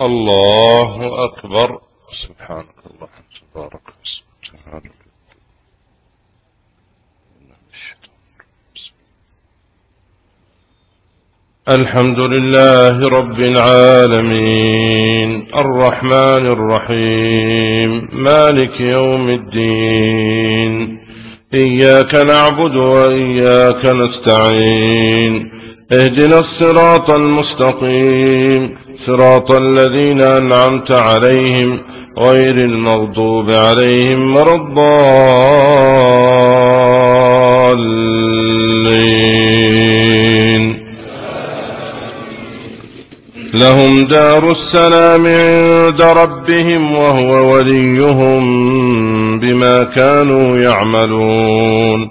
الله أكبر. سبحانك اللهم تبارك اسمك الحمد لله رب العالمين. الرحمن الرحيم. مالك يوم الدين. إياك نعبد وإياك نستعين. اهدنا الصراط المستقيم. صراط الذين أنعمت عليهم غير المغضوب عليهم الضالين. لهم دار السلام عند ربهم وهو وليهم بما كانوا يعملون.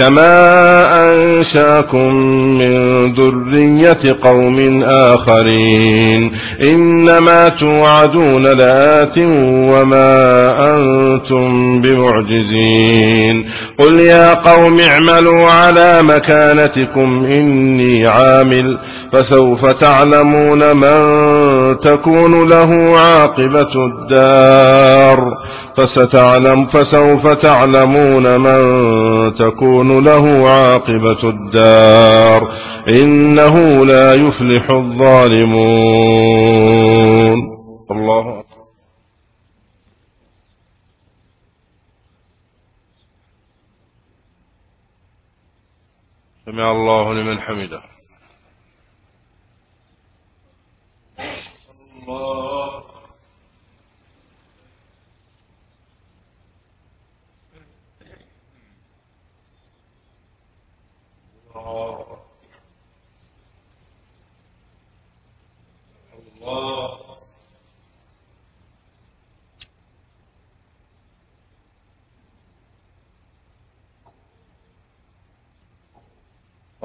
كما أنشاكم من ذرية قوم آخرين إنما توعدون لآت وما أنتم بمعجزين قل يا قوم اعملوا على مكانتكم إني عامل فسوف تعلمون من تكون له عاقبة الدار فستعلم فسوف تعلمون من تكون له عاقبة الدار إنه لا يفلح الظالمون. الله سمع الله لمن حمده. الله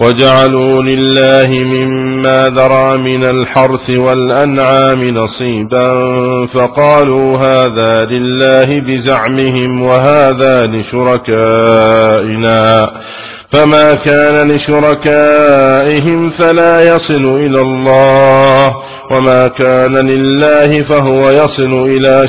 وجعلوا لله مما ذرى من الحرث والأنعام نصيبا فقالوا هذا لله بزعمهم وهذا لشركائنا. فما كان لشركائهم فلا يصل إلى الله وما كان لله فهو يصل إلى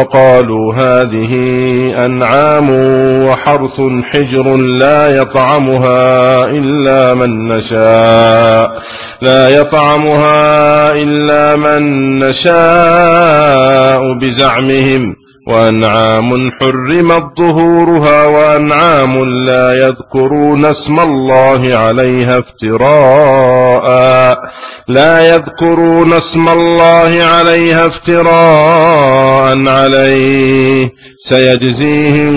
وقالوا هذه أنعام وحرث حجر لا يطعمها إلا من نشاء. لا يطعمها إلا من نشاء بزعمهم. وأنعام حرمت ظهورها وأنعام لا يذكرون اسم الله عليها افتراء. لا يذكرون اسم الله عليها افتراء. عليه سيجزيهم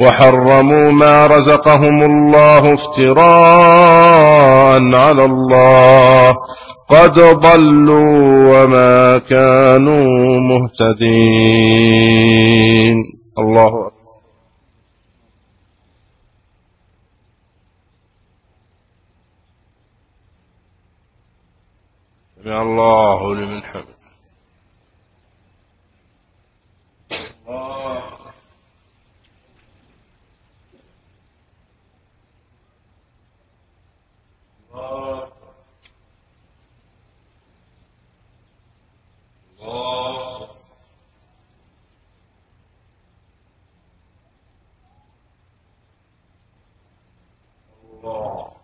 وحرموا ما رزقهم الله افتراء على الله قد ضلوا وما كانوا مهتدين الله أكبر سمع الله لمن حمد الله الله الله الله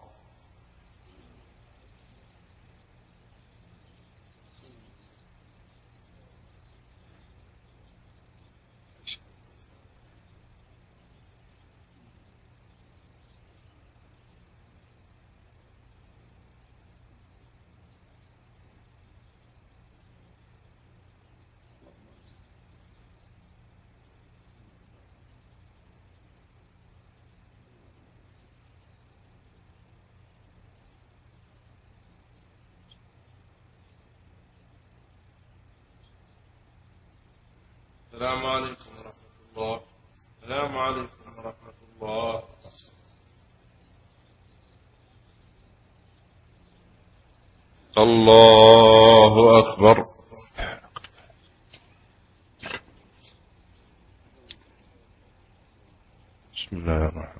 السلام عليكم ورحمة الله. السلام عليكم ورحمة الله. الله أكبر. بسم الله الرحمن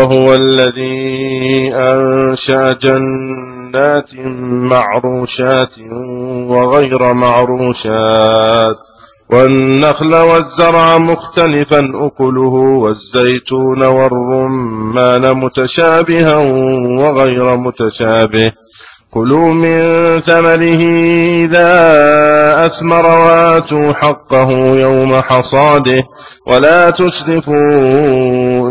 وهو الذي أنشأ جنات معروشات وغير معروشات والنخل والزرع مختلفا أكله والزيتون والرمان متشابها وغير متشابه. كلوا من ثمره إذا أثمر وآتوا حقه يوم حصاده. ولا تسرفوا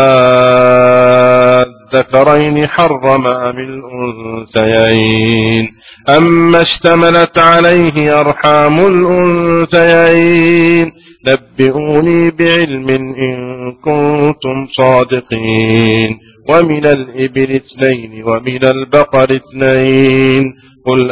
الذكرين حرم أم الأنثيين؟ أما اشتملت عليه أرحام الأنثيين. نبئوني بعلم إن كنتم صادقين. ومن الإبل اثنين ومن البقر اثنين. قل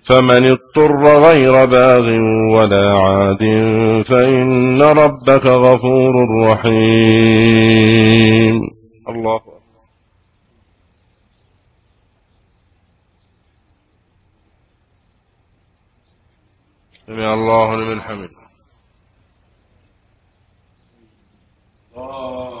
فمن اضطر غير باغ ولا عاد فإن ربك غفور رحيم. الله أكبر. سمع الله لمن حمده. الله الله الله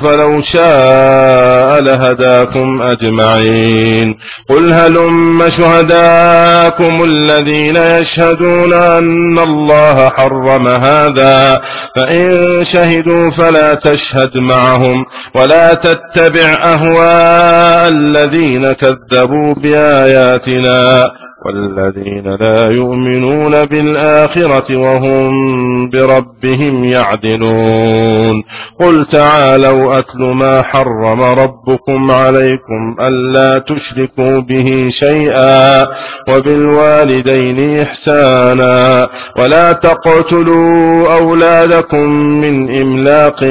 فلو شاء لهداكم أجمعين. قل هلم شهداكم الذين يشهدون أن الله حرم هذا. فإن شهدوا فلا تشهد معهم ولا تتبع أهواء الذين كذبوا بآياتنا. والذين لا يؤمنون بالآخرة وهم بربهم يعدلون. قل تعالوا أتل ما حرم ربكم عليكم ألا تشركوا به شيئا وبالوالدين إحسانا ولا تقتلوا أولادكم من إملاق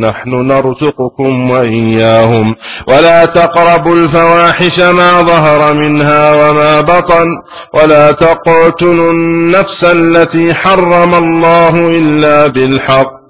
نحن نرزقكم وإياهم ولا تقربوا الفواحش ما ظهر منها وما بطن ولا تقتلوا النفس التي حرم الله إلا بالحق.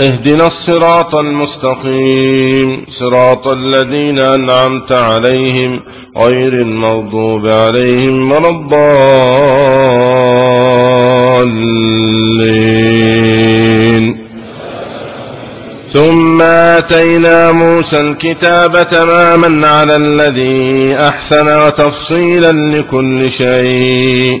اهدنا الصراط المستقيم صراط الذين أنعمت عليهم غير المغضوب عليهم ولا الضالين. ثم آتينا موسى الكتاب تماما على الذي أحسن وتفصيلا لكل شيء.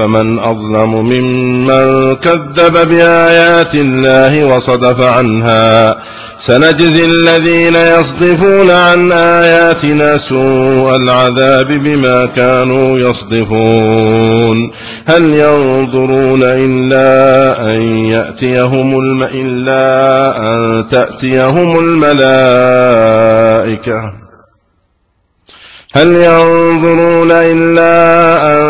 فمن أظلم ممن كذب بآيات الله وصدف عنها سنجزي الذين يصدفون عن آياتنا سوء العذاب بما كانوا يصدفون هل ينظرون إلا أن يأتيهم الم إلا أن تأتيهم الملائكة هل ينظرون إلا أن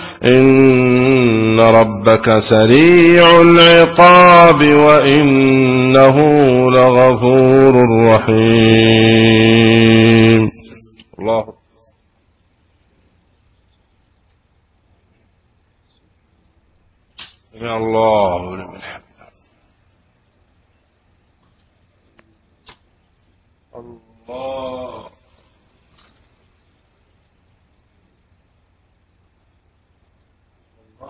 إن ربك سريع العقاب وإنه لغفور رحيم. الله. سمع الله. لمن الله.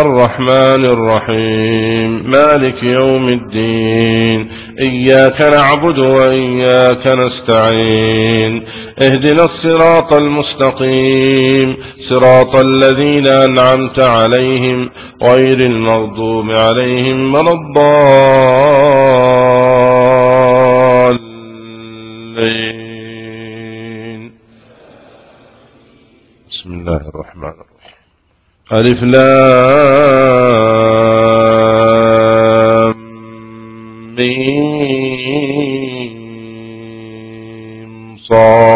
الرحمن الرحيم. مالك يوم الدين. إياك نعبد وإياك نستعين. اهدنا الصراط المستقيم. صراط الذين أنعمت عليهم غير المغضوب عليهم ولا الضالين. بسم الله الرحمن الرحيم. ألف لام ميم صاد.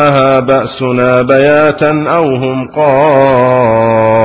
بأسنا بياتا أو هم قائلون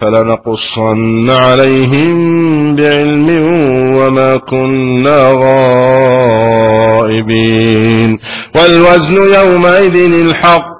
فلنقصن عليهم بعلم وما كنا غائبين. والوزن يومئذ الحق.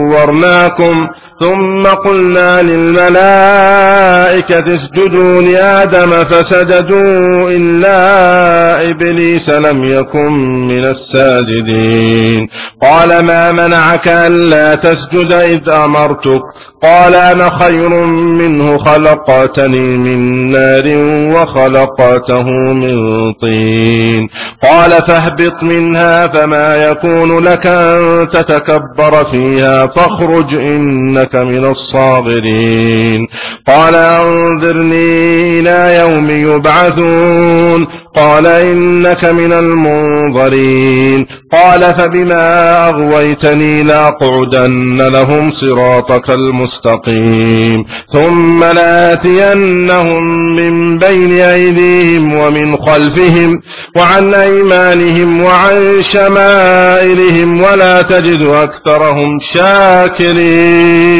صورناكم ثم قلنا للملائكة اسجدوا لآدم فسجدوا إلا إبليس لم يكن من الساجدين. قال ما منعك ألا تسجد إذ أمرتك؟ قال أنا خير منه خلقتني من نار وخلقته من طين. قال فاهبط منها فما يكون لك أن تتكبر فيها فاخرج إنك من الصاغرين قال أنذرني إلى يوم يبعثون. قال إنك من المنظرين. قال فبما أغويتني لأقعدن لهم صراطك المستقيم. ثم لآتينهم من بين أيديهم ومن خلفهم وعن أيمانهم وعن شمائلهم ولا تجد أكثرهم شاكرين.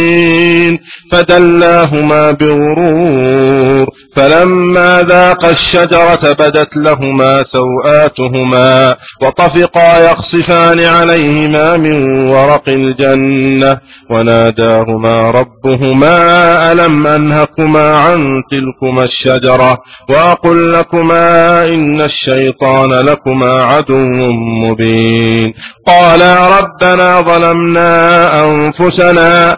فدلاهما بغرور. فلما ذاق الشجرة بدت لهما سوآتهما وطفقا يخصفان عليهما من ورق الجنة وناداهما ربهما ألم أنهكما عن تلكما الشجرة وأقل لكما إن الشيطان لكما عدو مبين. قالا ربنا ظلمنا أنفسنا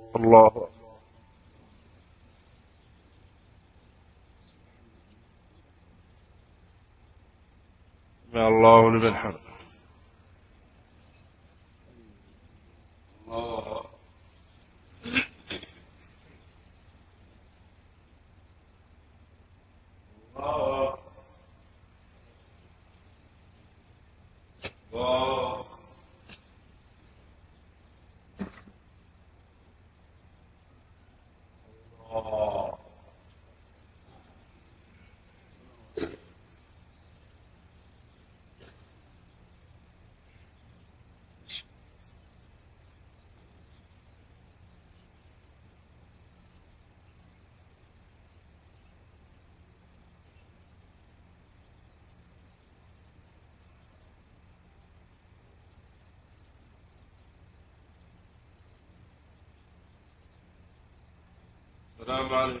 الله. سمع الله لمن حمده الله الله الله الله السلام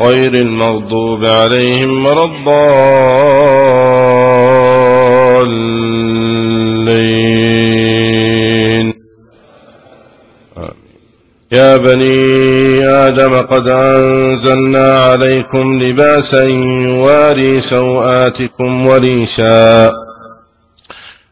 غير المغضوب عليهم ولا الضالين. يا بني آدم قد أنزلنا عليكم لباسا يواري سوآتكم وريشا.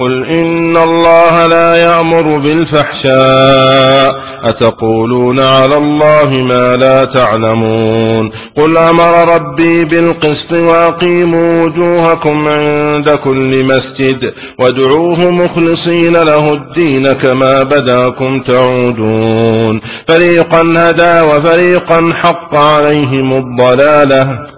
قل إن الله لا يأمر بالفحشاء. أتقولون على الله ما لا تعلمون. قل أمر ربي بالقسط وأقيموا وجوهكم عند كل مسجد وادعوه مخلصين له الدين كما بداكم تعودون. فريقا هدى وفريقا حق عليهم الضلالة.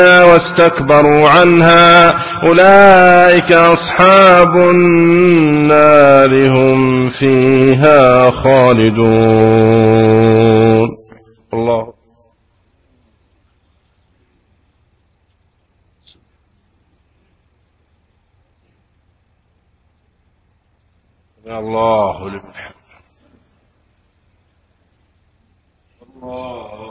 واستكبروا عنها أولئك أصحاب النار هم فيها خالدون. الله. الله لمن الله.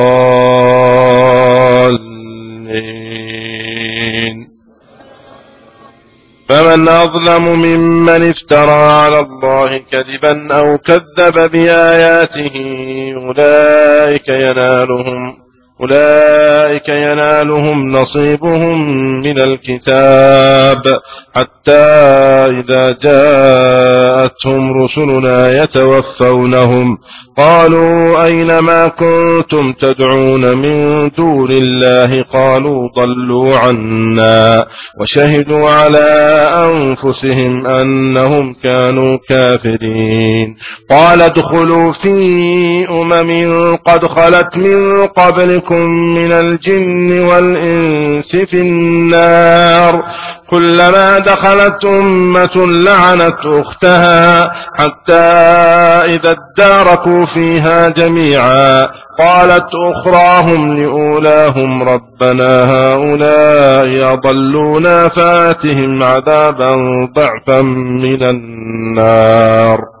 ومن أظلم ممن افترى على الله كذبا أو كذب بآياته أولئك ينالهم أولئك ينالهم نصيبهم من الكتاب حتى إذا جاءتهم رسلنا يتوفونهم. قالوا أين ما كنتم تدعون من دون الله؟ قالوا ضلوا عنا وشهدوا على أنفسهم أنهم كانوا كافرين. قال ادخلوا في أمم قد خلت من قبلكم من الجن والإنس في النار. كلما دخلت أمة لعنت أختها حتى إذا اداركوا فيها جميعا. قالت أخراهم لأولاهم ربنا هؤلاء أضلونا فآتهم عذابا ضعفا من النار.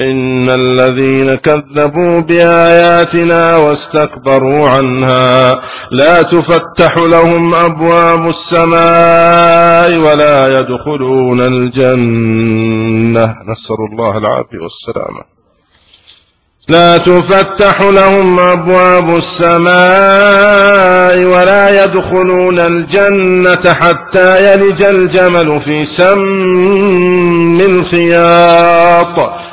إن الذين كذبوا بآياتنا واستكبروا عنها لا تفتح لهم أبواب السماء ولا يدخلون الجنة. نسأل الله العافية والسلامة لا تفتح لهم أبواب السماء ولا يدخلون الجنة حتى يلج الجمل في سم الخياط.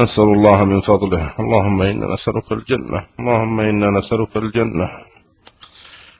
نسأل الله من فضله. اللهم إنا نسألك الجنة. اللهم إنا نسألك الجنة.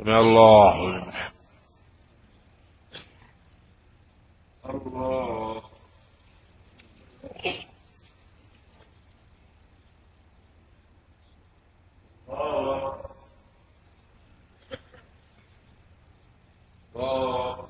سمع الله الله الله. الله.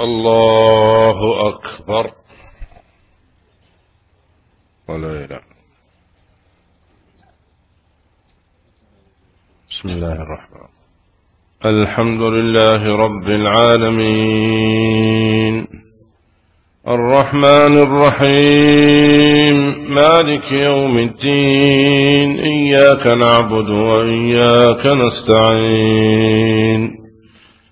الله أكبر. ولا إله. بسم الله الرحمن. الحمد لله رب العالمين. الرحمن الرحيم. مالك يوم الدين. إياك نعبد وإياك نستعين.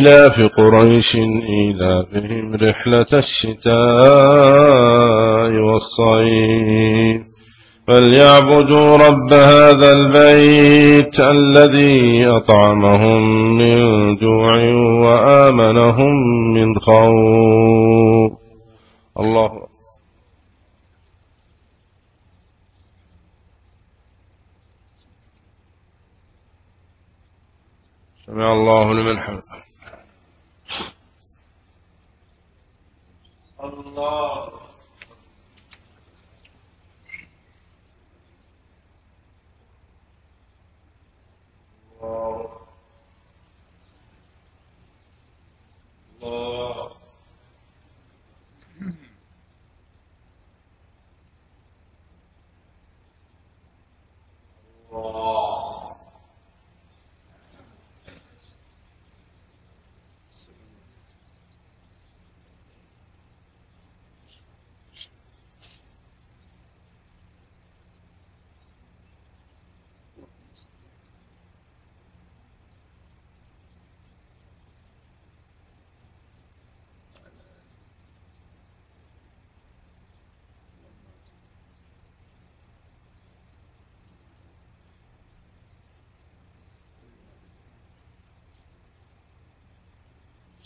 لإيلاف قريش إيلافهم رحلة الشتاء والصيف. فليعبدوا رب هذا البيت الذي أطعمهم من جوع وآمنهم من خوف. الله سمع الله لمن حمده. الله الله الله الله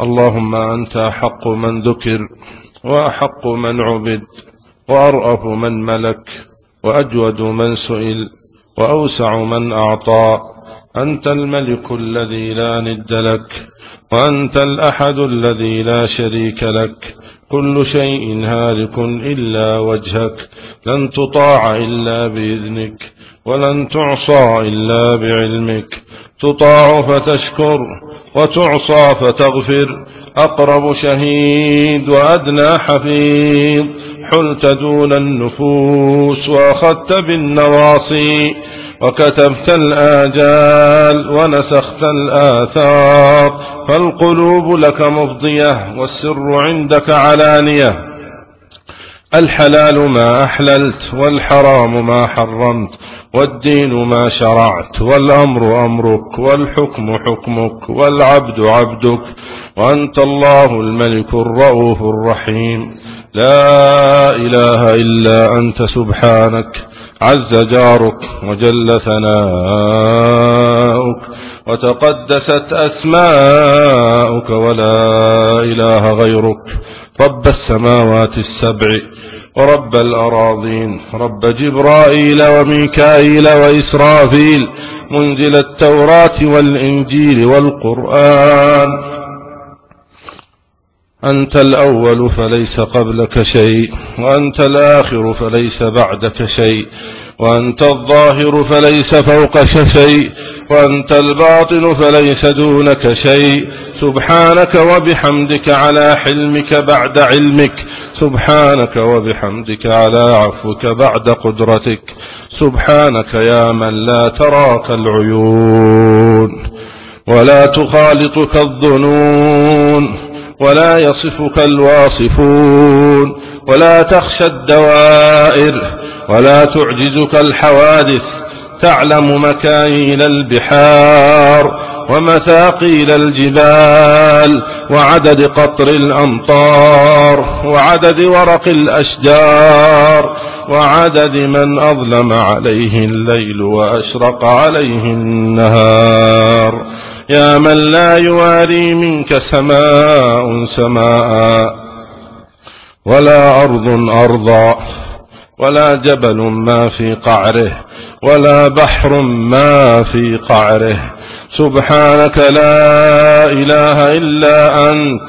اللهم أنت أحق من ذكر وأحق من عبد وأرأف من ملك وأجود من سئل وأوسع من أعطى. أنت الملك الذي لا ند لك وأنت الأحد الذي لا شريك لك. كل شيء هالك إلا وجهك لن تطاع إلا بإذنك ولن تعصى إلا بعلمك. تطاع فتشكر وتعصى فتغفر. أقرب شهيد وأدنى حفيظ. حلت دون النفوس وأخذت بالنواصي. وكتبت الآجال ونسخت الآثار فالقلوب لك مفضية والسر عندك علانية. الحلال ما أحللت والحرام ما حرمت والدين ما شرعت والأمر أمرك والحكم حكمك والعبد عبدك وأنت الله الملك الرؤوف الرحيم. لا إله إلا أنت سبحانك. عز جارك وجل ثناؤك وتقدست أسماؤك ولا إله غيرك رب السماوات السبع ورب الأراضين رب جبرائيل وميكائيل وإسرافيل منزل التوراة والإنجيل والقرآن أنت الأول فليس قبلك شيء وأنت الآخر فليس بعدك شيء وأنت الظاهر فليس فوقك شيء وأنت الباطن فليس دونك شيء. سبحانك وبحمدك على حلمك بعد علمك سبحانك وبحمدك على عفوك بعد قدرتك. سبحانك يا من لا تراك العيون ولا تخالطك الظنون. ولا يصفك الواصفون ولا تخشى الدوائر ولا تعجزك الحوادث تعلم مكاين البحار ومثاقيل الجبال وعدد قطر الأمطار وعدد ورق الأشجار وعدد من أظلم عليه الليل وأشرق عليه النهار يا من لا يواري منك سماء سماء ولا أرض أرضا ولا جبل ما في قعره ولا بحر ما في قعره سبحانك لا إله إلا أنت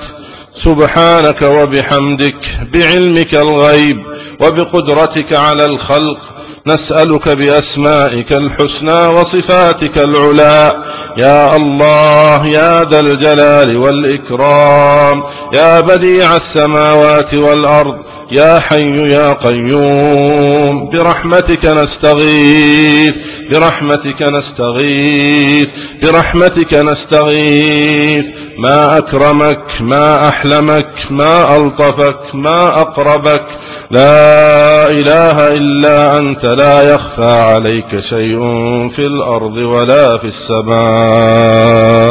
سبحانك وبحمدك بعلمك الغيب وبقدرتك على الخلق نسألك بأسمائك الحسنى وصفاتك العلا يا الله يا ذا الجلال والإكرام. يا بديع السماوات والأرض. يا حي يا قيوم برحمتك نستغيث برحمتك نستغيث برحمتك نستغيث. ما أكرمك ما أحلمك ما ألطفك ما أقربك. لا إله إلا أنت لا يخفى عليك شيء في الأرض ولا في السماء.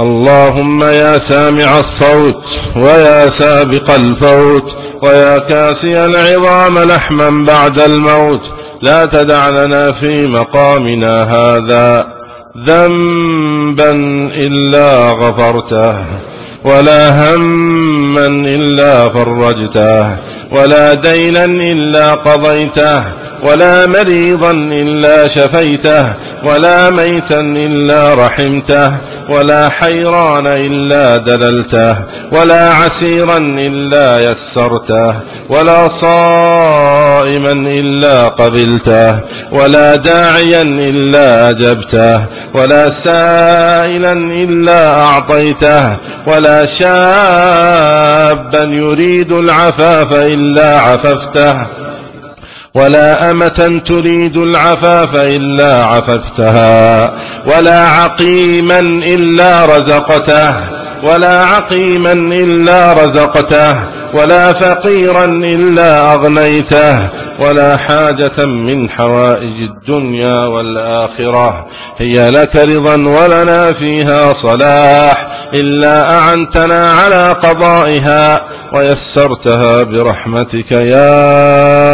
اللهم يا سامع الصوت ويا سابق الفوت ويا كاسي العظام لحما بعد الموت لا تدع لنا في مقامنا هذا ذنبا إلا غفرته ولا هما إلا فرجته ولا دينا إلا قضيته ولا مريضا إلا شفيته ولا ميتا إلا رحمته ولا حيران إلا دللته ولا عسيرا إلا يسرته ولا صائما إلا قبلته ولا داعيا إلا أجبته ولا سائلا إلا أعطيته ولا شابا يريد العفاف إلا عففته. ولا أمة تريد العفاف إلا عففتها ولا عقيما إلا رزقته ولا عقيما إلا رزقته ولا فقيرا إلا أغنيته ولا حاجة من حوائج الدنيا والآخرة. هي لك رضا ولنا فيها صلاح إلا أعنتنا على قضائها ويسرتها برحمتك يا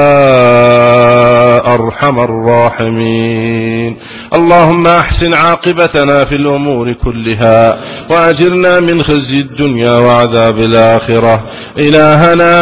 أرحم الراحمين. اللهم أحسن عاقبتنا في الأمور كلها وأجرنا من خزي الدنيا وعذاب الآخرة. إلهنا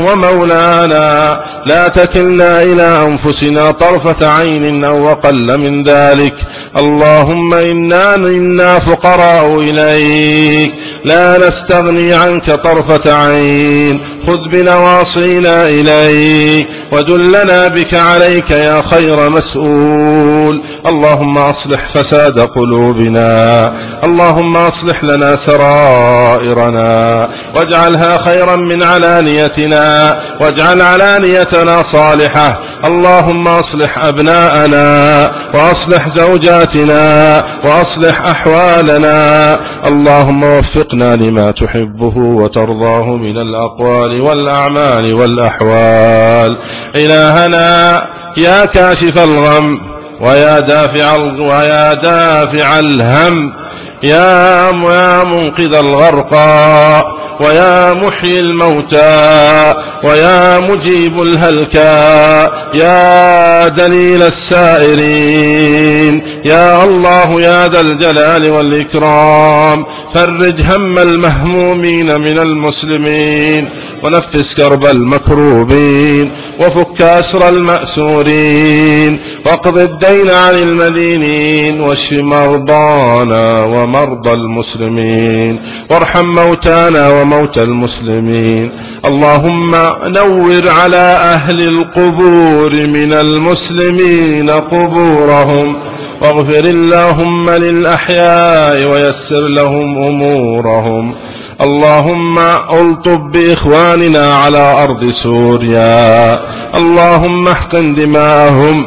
ومولانا لا تكلنا إلى أنفسنا طرفة عين أو أقل من ذلك. اللهم إنا إنا فقراء إليك لا نستغني عنك طرفة عين. خذ بنواصينا إليك ودلنا بك عليك يا خير مسؤول. اللهم أصلح فساد قلوبنا. اللهم أصلح لنا سرائرنا. واجعلها خيرا من علانيتنا. واجعل علانيتنا صالحة. اللهم أصلح أبناءنا. وأصلح زوجاتنا. وأصلح أحوالنا. اللهم وفقنا لما تحبه وترضاه من الأقوال والأعمال والأحوال. إلهنا يا كاشف الغم ويا دافع ويا دافع الهم. يا يا منقذ الغرقى ويا محيي الموتى ويا مجيب الهلكى يا دليل السائرين يا الله يا ذا الجلال والإكرام. فرج هم المهمومين من المسلمين ونفس كرب المكروبين وفك أسر المأسورين واقض الدين عن المدينين واشف مرضانا ومرضى المسلمين. وارحم موتانا وموتى المسلمين. اللهم نور على أهل القبور من المسلمين قبورهم. واغفر اللهم للأحياء ويسر لهم أمورهم. اللهم الطب بإخواننا على أرض سوريا. اللهم احقن دماءهم.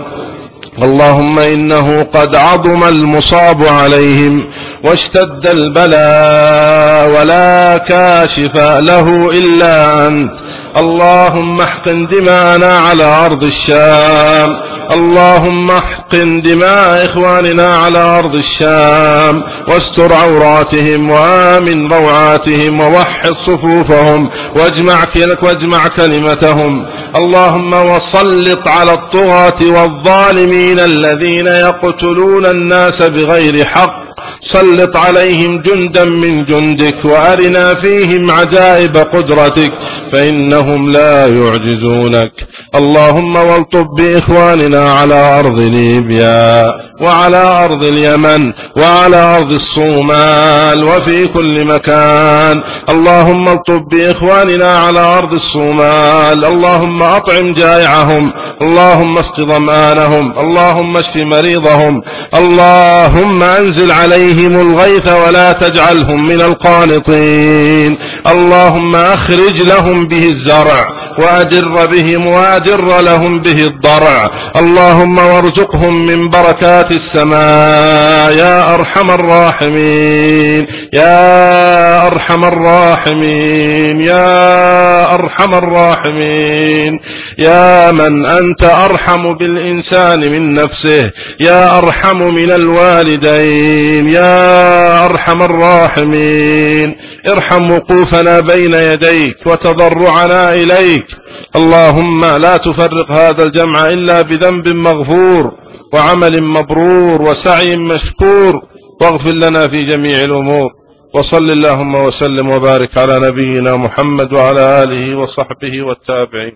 اللهم إنه قد عظم المصاب عليهم واشتد البلاء ولا كاشف له إلا أنت. اللهم احقن دماءنا على أرض الشام. اللهم احقن دماء إخواننا على أرض الشام. واستر عوراتهم وآمن روعاتهم ووحد صفوفهم واجمع واجمع كلمتهم. اللهم وسلط على الطغاة والظالمين الذين يقتلون الناس بغير حق. سلط عليهم جندا من جندك وأرنا فيهم عجائب قدرتك فإنهم لا يعجزونك. اللهم والطب بإخواننا على أرض ليبيا وعلى أرض اليمن وعلى أرض الصومال وفي كل مكان. اللهم الطب بإخواننا على أرض الصومال. اللهم أطعم جائعهم. اللهم اسق ضمآنهم. اللهم اشف مريضهم. اللهم أنزل عليهم الغيث ولا تجعلهم من القانطين. اللهم أخرج لهم به الزرع وأدر بهم وأدر لهم به الضرع. اللهم وارزقهم من بركات السماء. يا أرحم الراحمين. يا أرحم الراحمين. يا أرحم الراحمين. يا من أنت أرحم بالإنسان من نفسه. يا أرحم من الوالدين. يا أرحم الراحمين. ارحم وقوفنا بين يديك وتضرعنا إليك. اللهم لا تفرق هذا الجمع إلا بذنب مغفور وعمل مبرور وسعي مشكور. واغفر لنا في جميع الأمور. وصل اللهم وسلم وبارك على نبينا محمد وعلى آله وصحبه والتابعين.